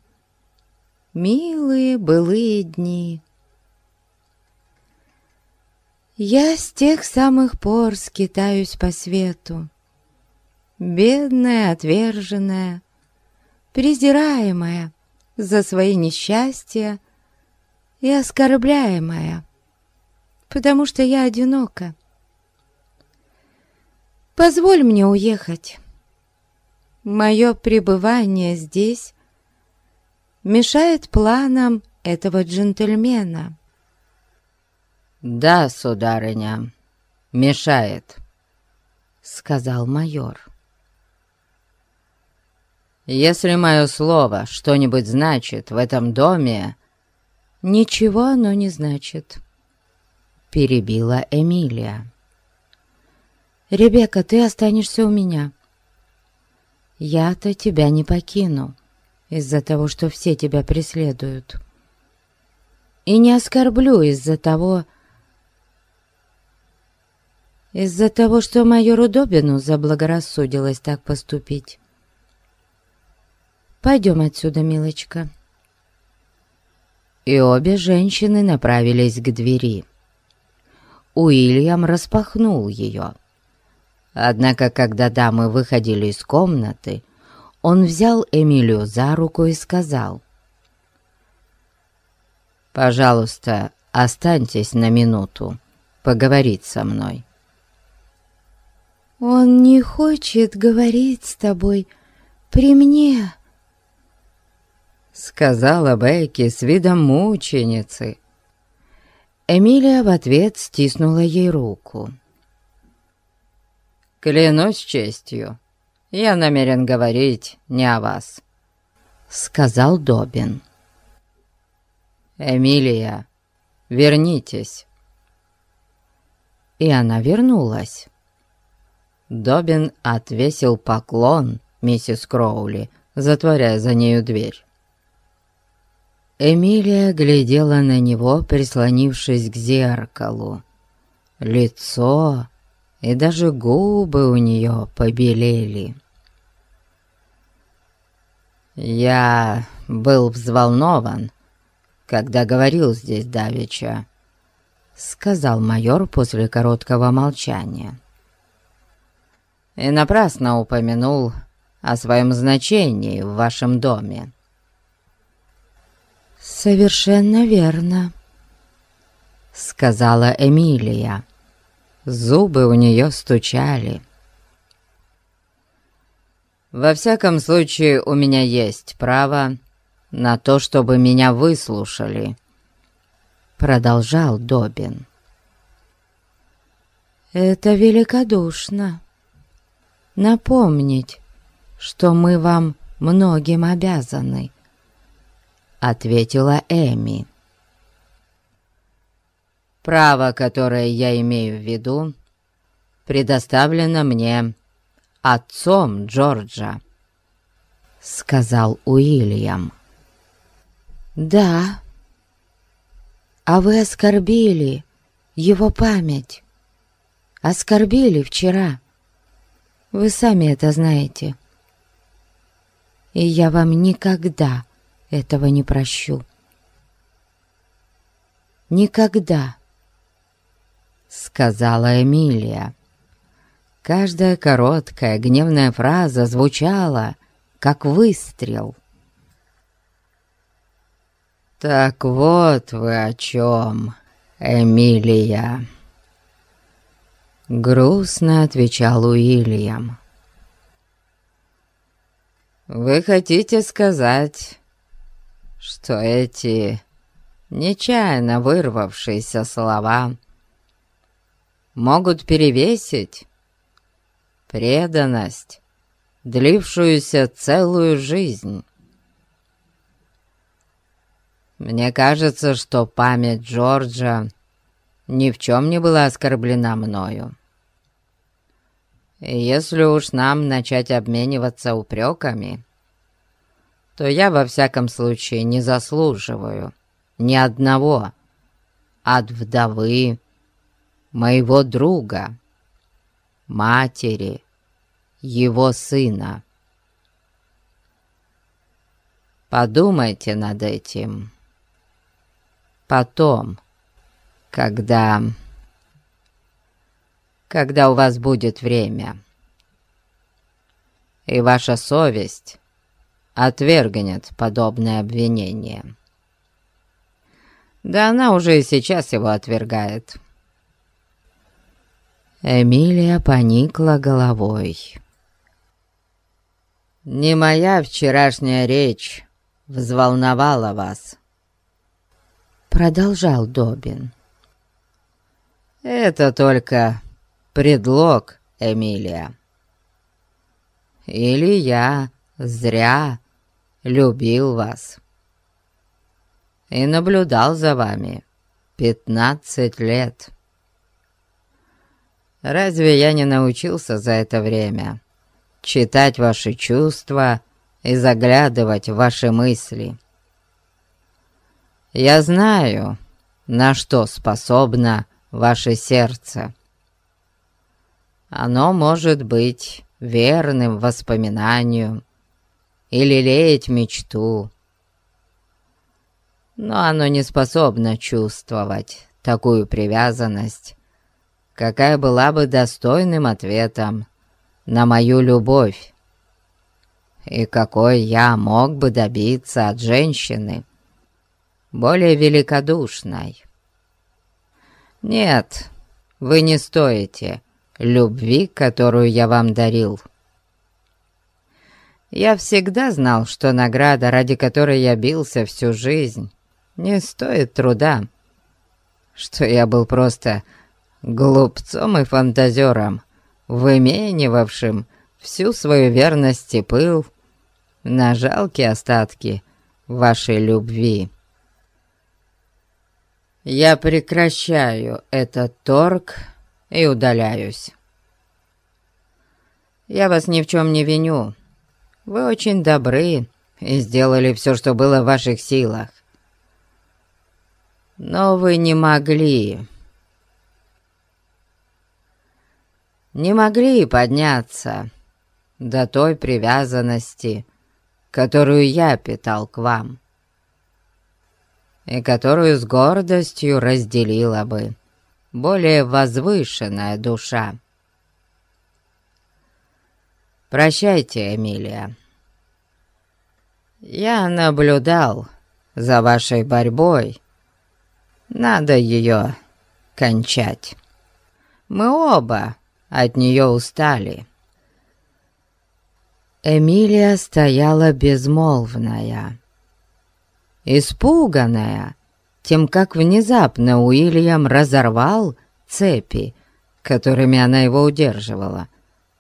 Милые былые дни. Я с тех самых пор скитаюсь по свету, Бедная, отверженная, презираемая за свои несчастья и оскорбляемая потому что я одинока. Позволь мне уехать. Мое пребывание здесь мешает планам этого джентльмена. «Да, сударыня, мешает», — сказал майор. «Если мое слово что-нибудь значит в этом доме...» «Ничего оно не значит», перебила Эмилия. «Ребекка, ты останешься у меня. Я-то тебя не покину из-за того, что все тебя преследуют. И не оскорблю из-за того, из-за того, что майору Добину заблагорассудилось так поступить. Пойдем отсюда, милочка». и обе женщины направились к двери. Уильям распахнул ее. Однако, когда дамы выходили из комнаты, он взял Эмилию за руку и сказал. «Пожалуйста, останьтесь на минуту, поговорить со мной». «Он не хочет говорить с тобой при мне», — сказала Бекки с видом мученицы. Эмилия в ответ стиснула ей руку. «Клянусь честью, я намерен говорить не о вас», — сказал Добин. «Эмилия, вернитесь». И она вернулась. Добин отвесил поклон миссис Кроули, затворяя за нею дверь. Эмилия глядела на него, прислонившись к зеркалу. Лицо и даже губы у нее побелели. «Я был взволнован, когда говорил здесь давеча», — сказал майор после короткого молчания. «И напрасно упомянул о своем значении в вашем доме. «Совершенно верно», — сказала Эмилия. Зубы у нее стучали. «Во всяком случае, у меня есть право на то, чтобы меня выслушали», — продолжал Добин. «Это великодушно. Напомнить, что мы вам многим обязаны», ответила Эми. «Право, которое я имею в виду, предоставлено мне отцом Джорджа», — сказал Уильям. «Да, а вы оскорбили его память, оскорбили вчера. Вы сами это знаете. И я вам никогда этого не прощу. Никогда, сказала Эмилия. Каждая короткая гневная фраза звучала, как выстрел. «Так вот вы о чем, Эмилия!» Грустно отвечал Уильям. «Вы хотите сказать, что эти нечаянно вырвавшиеся слова могут перевесить преданность, длившуюся целую жизнь. Мне кажется, что память Джорджа ни в чем не была оскорблена мною. Если уж нам начать обмениваться упреками, то я во всяком случае не заслуживаю ни одного от вдовы моего друга, матери, его сына. Подумайте над этим. Потом, когда... Когда у вас будет время. И ваша совесть отвергнет подобное обвинение. Да она уже и сейчас его отвергает. Эмилия поникла головой. «Не моя вчерашняя речь взволновала вас», — продолжал Добин. «Это только предлог, Эмилия. Или я зря любил вас и наблюдал за вами пятнадцать лет. Разве я не научился за это время читать ваши чувства и заглядывать в ваши мысли? Я знаю, на что способно ваше сердце. Оно может быть верным воспоминанию, и лелеять мечту. но оно не способно чувствовать такую привязанность, какая была бы достойным ответом на мою любовь, и какой я мог бы добиться от женщины более великодушной. Нет, вы не стоите любви, которую я вам дарил. Я всегда знал, что награда, ради которой я бился всю жизнь, не стоит труда, что я был просто глупцом и фантазером, выменивавшим всю свою верность и пыл на жалкие остатки вашей любви. Я прекращаю этот торг и удаляюсь. Я вас ни в чем не виню. Вы очень добры и сделали все, что было в ваших силах. Но вы не могли. Не могли подняться до той привязанности, которую я питал к вам, и которую с гордостью разделила бы более возвышенная душа. Прощайте, Эмилия. Я наблюдал за вашей борьбой надо ее кончать. Мы оба от нее устали». Эмилия стояла безмолвная, испуганная тем, как внезапно Уильям разорвал цепи, которыми она его удерживала,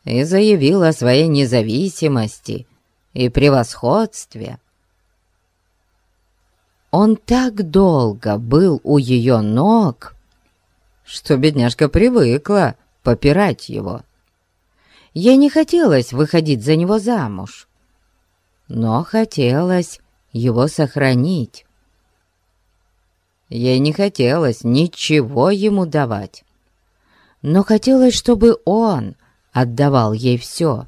и заявил о своей независимости и превосходстве. Он так долго был у ее ног, что бедняжка привыкла попирать его. Ей не хотелось выходить за него замуж, но хотелось его сохранить. Ей не хотелось ничего ему давать, но хотелось, чтобы он отдавал ей все.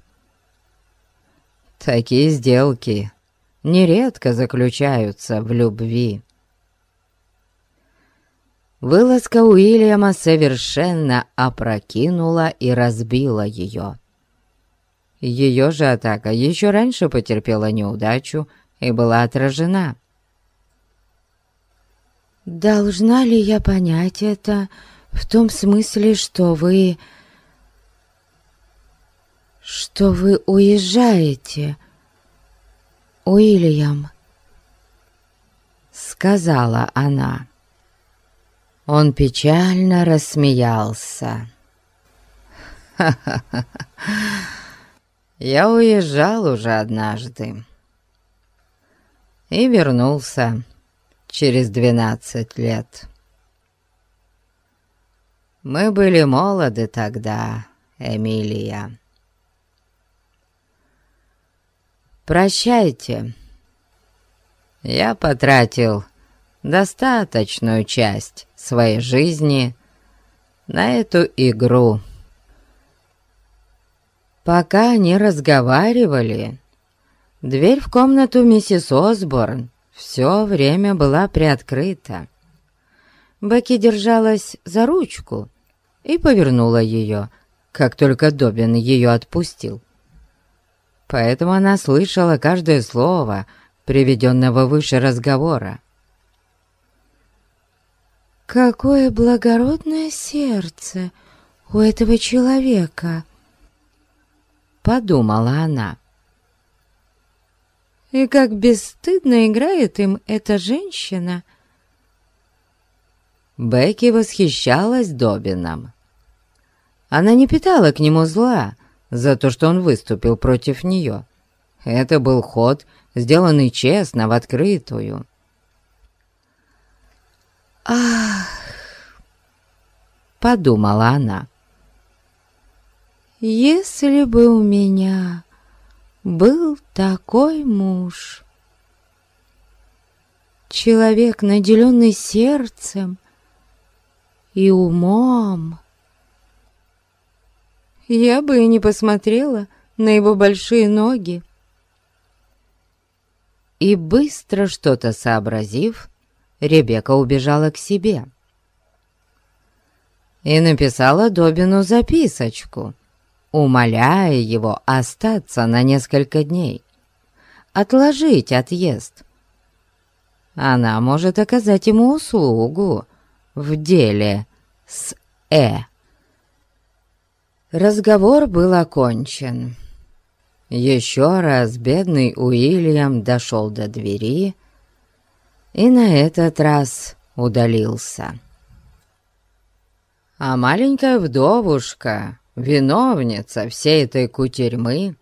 Такие сделки нередко заключаются в любви. Вылазка Уильяма совершенно опрокинула и разбила ее. Ее же атака еще раньше потерпела неудачу и была отражена. «Должна ли я понять это в том смысле, что вы... что вы уезжаете?» Уильям», — сказала она. Он печально рассмеялся. «Ха-ха-ха! Я уезжал уже однажды и вернулся через двенадцать лет. Мы были молоды тогда, Эмилия. «Прощайте. Я потратил достаточную часть своей жизни на эту игру». Пока они разговаривали, дверь в комнату миссис Осборн все время была приоткрыта. Бекки держалась за ручку и повернула ее, как только Добин ее отпустил поэтому она слышала каждое слово приведенного выше разговора. «Какое благородное сердце у этого человека!» Подумала она. «И как бесстыдно играет им эта женщина!» Бекки восхищалась Добином. Она не питала к нему зла, за то, что он выступил против нее. Это был ход, сделанный честно, в открытую. «Ах!» — подумала она. «Если бы у меня был такой муж, человек, наделенный сердцем и умом, я бы и не посмотрела на его большие ноги. И быстро что-то сообразив, Ребекка убежала к себе и написала Добину записочку, умоляя его остаться на несколько дней, отложить отъезд. Она может оказать ему услугу в деле с Э. Разговор был окончен. Еще раз бедный Уильям дошел до двери и на этот раз удалился. А маленькая вдовушка, виновница всей этой кутерьмы,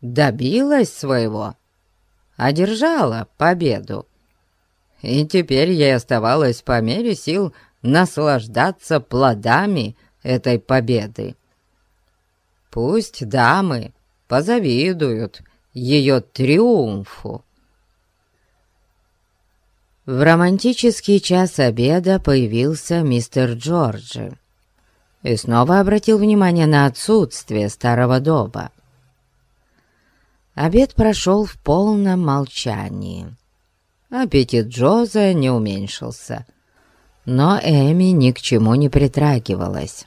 добилась своего, одержала победу. И теперь ей оставалось по мере сил наслаждаться плодами этой победы. Пусть дамы позавидуют ее триумфу. В романтический час обеда появился мистер Джорджи и снова обратил внимание на отсутствие старого доба. Обед прошел в полном молчании. Аппетит Джоза не уменьшился, но Эми ни к чему не притрагивалась.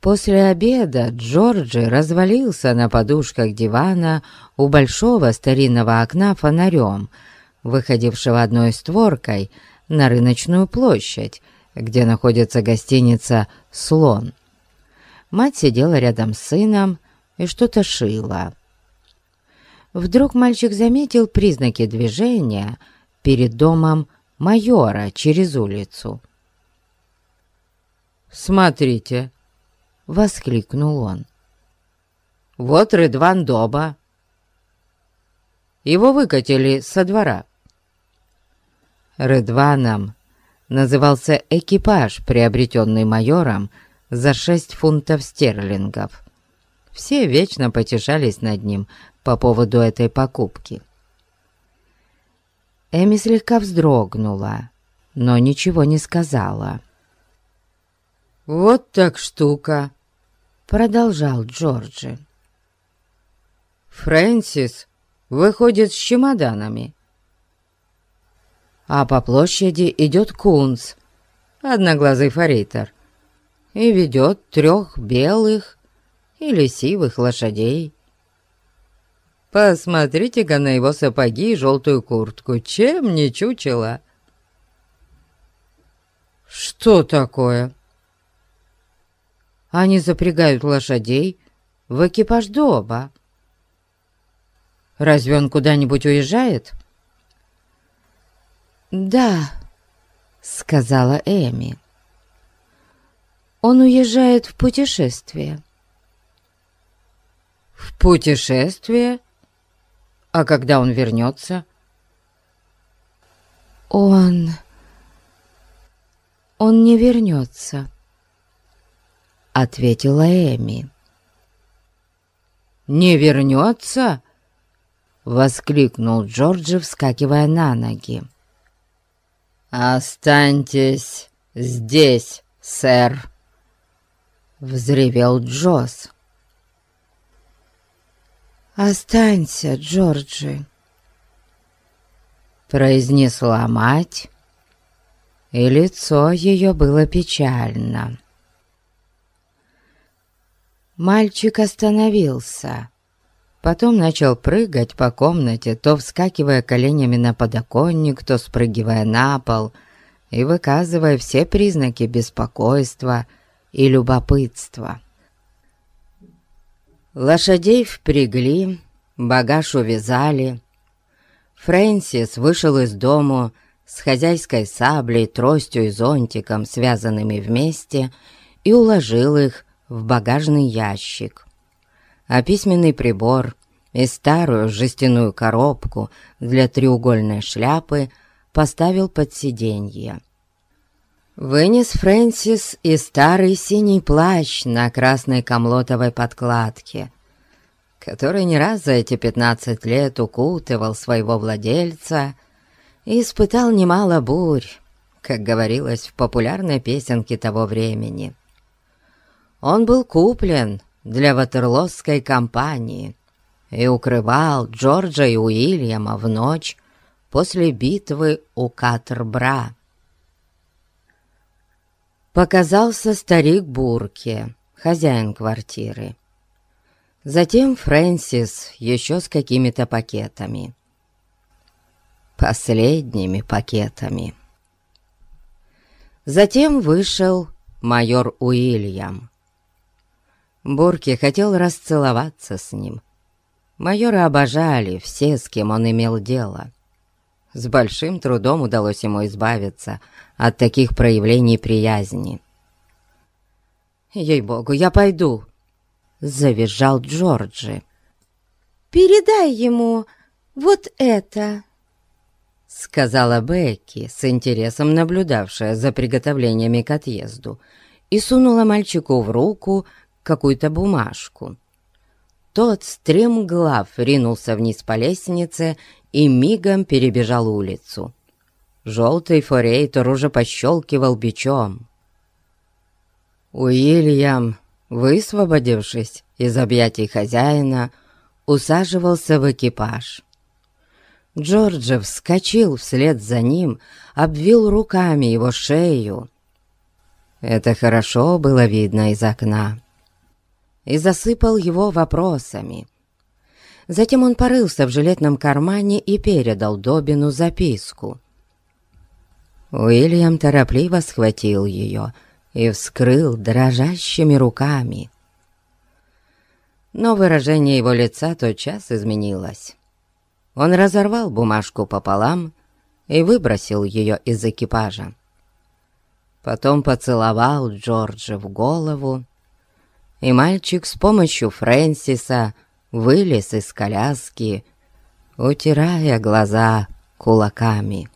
После обеда Джорджи развалился на подушках дивана у большого старинного окна фонарем, выходившего одной створкой на рыночную площадь, где находится гостиница «Слон». Мать сидела рядом с сыном и что-то шила. Вдруг мальчик заметил признаки движения перед домом майора через улицу. «Смотрите!» — воскликнул он. «Вот Рыдван Доба. Его выкатили со двора». Рыдваном назывался экипаж, приобретенный майором за шесть фунтов стерлингов. Все вечно потешались над ним по поводу этой покупки. Эми слегка вздрогнула, но ничего не сказала. «Вот так штука!» Продолжал Джорджи. Фрэнсис выходит с чемоданами. А по площади идет Кунс, одноглазый фаритер, и ведет трех белых или сивых лошадей. Посмотрите-ка на его сапоги и желтую куртку, чем не чучело. «Что такое?» Они запрягают лошадей в экипаж Доба. Разве он куда-нибудь уезжает?» «Да», — сказала Эми. «Он уезжает в путешествие». «В путешествие? А когда он вернется?» «Он... он не вернется» ответила Эми. «Не вернется?» — воскликнул Джорджи, вскакивая на ноги. «Останьтесь здесь, сэр!» — взревел Джосс. «Останься, Джорджи!» — произнесла мать, и лицо ее было печально. Мальчик остановился. Потом начал прыгать по комнате, то вскакивая коленями на подоконник, то спрыгивая на пол и выказывая все признаки беспокойства и любопытства. Лошадей впрягли, багаж увязали. Фрэнсис вышел из дому с хозяйской саблей, тростью и зонтиком, связанными вместе, и уложил их в багажный ящик, а письменный прибор и старую жестяную коробку для треугольной шляпы поставил под сиденье. Вынес Фрэнсис и старый синий плащ на красной комлотовой подкладке, который не раз за эти пятнадцать лет укутывал своего владельца и испытал немало бурь, как говорилось в популярной песенке того времени — он был куплен для ватерлосской компании и укрывал Джорджа и Уильяма в ночь, после битвы у Катербра. Показался старик Бурке, хозяин квартиры. Затем Фрэнсис еще с какими-то пакетами. Последними пакетами. Затем вышел майор Уильям. Бурки хотел расцеловаться с ним. Майора обожали все, с кем он имел дело. С большим трудом удалось ему избавиться от таких проявлений приязни. «Ей-богу, я пойду!» — завизжал Джорджи. «Передай ему вот это!» — сказала Бекки, с интересом наблюдавшая за приготовлениями к отъезду, и сунула мальчику в руку какую-то бумажку. Тот стремглав ринулся вниз по лестнице и мигом перебежал улицу. Желтый форейтор уже пощелкивал бичом. Уильям, высвободившись из объятий хозяина, усаживался в экипаж. Джорджи вскочил вслед за ним, обвил руками его шею. Это хорошо было видно из окна. И засыпал его вопросами. Затем он порылся в жилетном кармане и передал Добину записку. Уильям торопливо схватил ее и вскрыл дрожащими руками. Но выражение его лица тотчас изменилось. Он разорвал бумажку пополам и выбросил ее из экипажа. Потом поцеловал Джорджа в голову, и мальчик с помощью Фрэнсиса вылез из коляски, утирая глаза кулаками.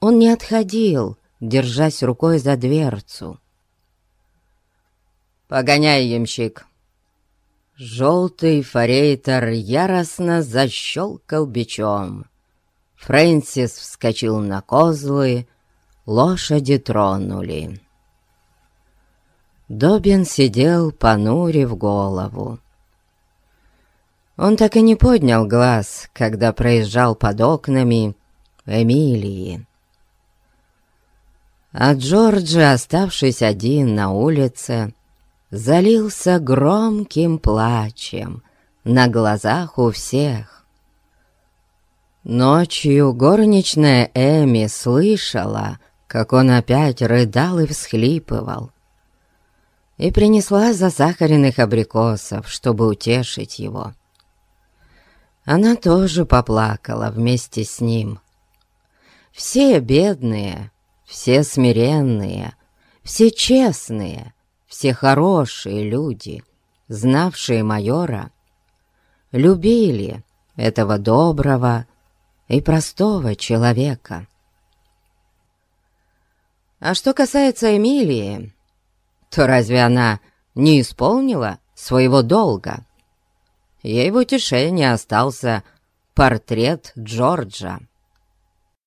Он не отходил, держась рукой за дверцу. «Погоняй, ямщик!» Желтый форейтор яростно защелкал бичом. Фрэнсис вскочил на козлы, лошади тронули. Добин сидел, понурив голову. Он так и не поднял глаз, когда проезжал под окнами Эмилии. А Джорджи, оставшись один на улице, залился громким плачем на глазах у всех. Ночью горничная Эми слышала, как он опять рыдал и всхлипывал, и принесла засахаренных абрикосов, чтобы утешить его. Она тоже поплакала вместе с ним. Все бедные, все смиренные, все честные, все хорошие люди, знавшие майора, любили этого доброго и простого человека. А что касается Эмилии, то разве она не исполнила своего долга? Ей в утешении остался портрет Джорджа.